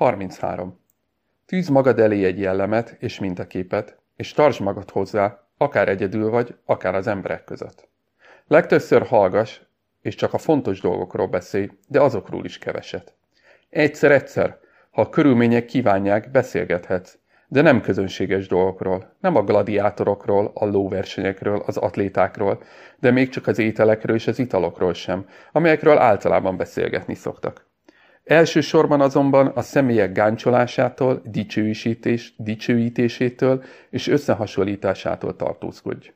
33. Tűz magad elé egy jellemet és mintaképet, és tartsd magad hozzá, akár egyedül vagy, akár az emberek között. Legtöbbször hallgass, és csak a fontos dolgokról beszélj, de azokról is keveset. Egyszer-egyszer, ha a körülmények kívánják, beszélgethetsz, de nem közönséges dolgokról, nem a gladiátorokról, a lóversenyekről, az atlétákról, de még csak az ételekről és az italokról sem, amelyekről általában beszélgetni szoktak. Elsősorban azonban a személyek gáncsolásától, dicsőítés, dicsőítésétől és összehasonlításától tartózkodj.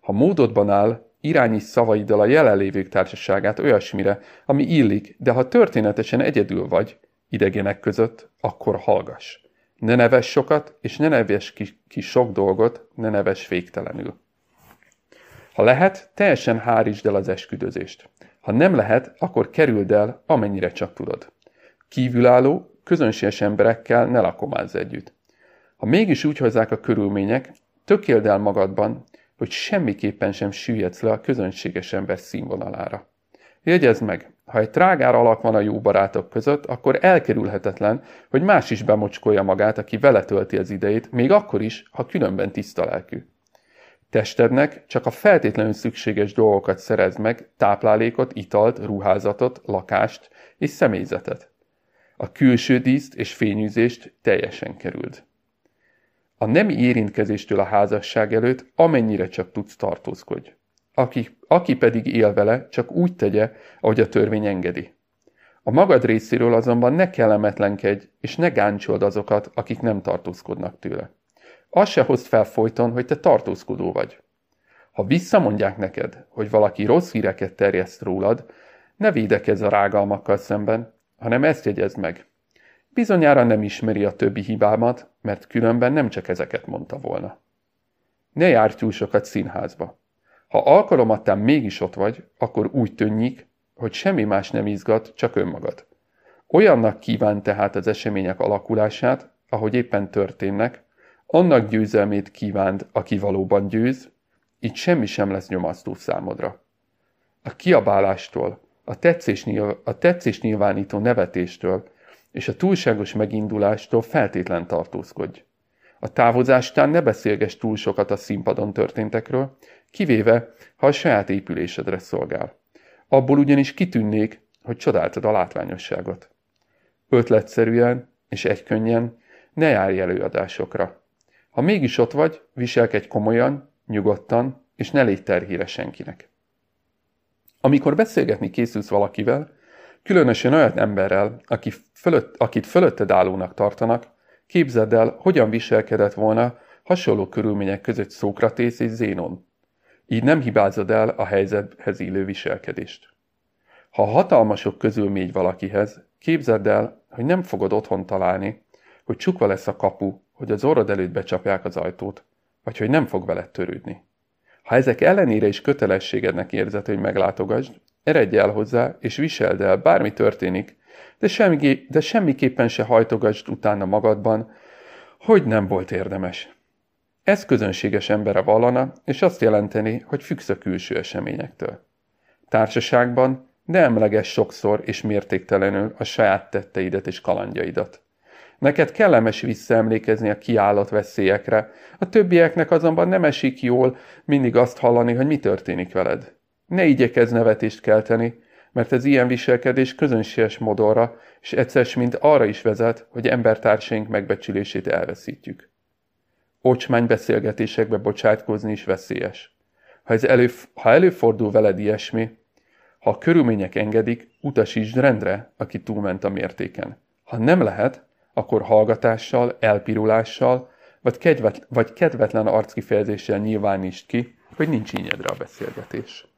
Ha módodban áll, irányíts szavaiddal a jelenlévők társaságát olyasmire, ami illik, de ha történetesen egyedül vagy, idegenek között, akkor hallgass. Ne neves sokat, és ne neves ki, ki sok dolgot, ne neves végtelenül. Ha lehet, teljesen hárítsd el az esküdözést. Ha nem lehet, akkor kerüld el, amennyire csak tudod. Kívülálló, közönséges emberekkel ne lakomázz együtt. Ha mégis úgy hozzák a körülmények, tökéld el magadban, hogy semmiképpen sem süllyedsz le a közönséges ember színvonalára. Jegyezd meg, ha egy trágár alak van a jó barátok között, akkor elkerülhetetlen, hogy más is bemocskolja magát, aki vele tölti az idejét, még akkor is, ha különben tiszta lelkű. Testednek csak a feltétlenül szükséges dolgokat szerez meg, táplálékot, italt, ruházatot, lakást és személyzetet. A külső díszt és fényűzést teljesen kerüld. A nemi érintkezéstől a házasság előtt amennyire csak tudsz tartózkodj. Aki, aki pedig él vele, csak úgy tegye, ahogy a törvény engedi. A magad részéről azonban ne kellemetlenkedj, és ne gáncsold azokat, akik nem tartózkodnak tőle. Azt se hozd fel folyton, hogy te tartózkodó vagy. Ha visszamondják neked, hogy valaki rossz híreket terjeszt rólad, ne védekezz a rágalmakkal szemben, hanem ezt jegyezd meg. Bizonyára nem ismeri a többi hibámat, mert különben nem csak ezeket mondta volna. Ne járj túl sokat színházba. Ha alkalomattán mégis ott vagy, akkor úgy tűnik, hogy semmi más nem izgat, csak önmagad. Olyannak kíván tehát az események alakulását, ahogy éppen történnek, annak győzelmét kívánd, aki valóban győz, így semmi sem lesz nyomasztó számodra. A kiabálástól, a tetszés, nyilv- a tetszés nyilvánító nevetéstől és a túlságos megindulástól feltétlen tartózkodj. A távozástán ne beszélges túl sokat a színpadon történtekről, kivéve, ha a saját épülésedre szolgál. Abból ugyanis kitűnnék, hogy csodáltad a látványosságot. Ötletszerűen és egykönnyen ne járj előadásokra. Ha mégis ott vagy, viselkedj komolyan, nyugodtan, és ne légy terhére senkinek. Amikor beszélgetni készülsz valakivel, különösen olyan emberrel, aki fölött, akit fölötted állónak tartanak, képzeld el, hogyan viselkedett volna hasonló körülmények között Szókratész és Zénon. Így nem hibázod el a helyzethez illő viselkedést. Ha hatalmasok közül mégy valakihez, képzeld el, hogy nem fogod otthon találni, hogy csukva lesz a kapu, hogy az orrod előtt becsapják az ajtót, vagy hogy nem fog veled törődni. Ha ezek ellenére is kötelességednek érzed, hogy meglátogasd, eredj el hozzá, és viseld el, bármi történik, de, semmi, de semmiképpen se hajtogasd utána magadban, hogy nem volt érdemes. Ez közönséges embere vallana, és azt jelenteni, hogy függsz a külső eseményektől. Társaságban ne emleges sokszor és mértéktelenül a saját tetteidet és kalandjaidat. Neked kellemes visszaemlékezni a kiállott veszélyekre, a többieknek azonban nem esik jól mindig azt hallani, hogy mi történik veled. Ne igyekezz nevetést kelteni, mert ez ilyen viselkedés közönséges modorra, és egyszer mint arra is vezet, hogy embertársaink megbecsülését elveszítjük. Ocsmány beszélgetésekbe bocsátkozni is veszélyes. Ha, ez elő, ha előfordul veled ilyesmi, ha a körülmények engedik, utasítsd rendre, aki túlment a mértéken. Ha nem lehet, akkor hallgatással, elpirulással, vagy, kedvet, vagy kedvetlen arckifejezéssel nyilvánítsd ki, hogy nincs ínyedre a beszélgetés.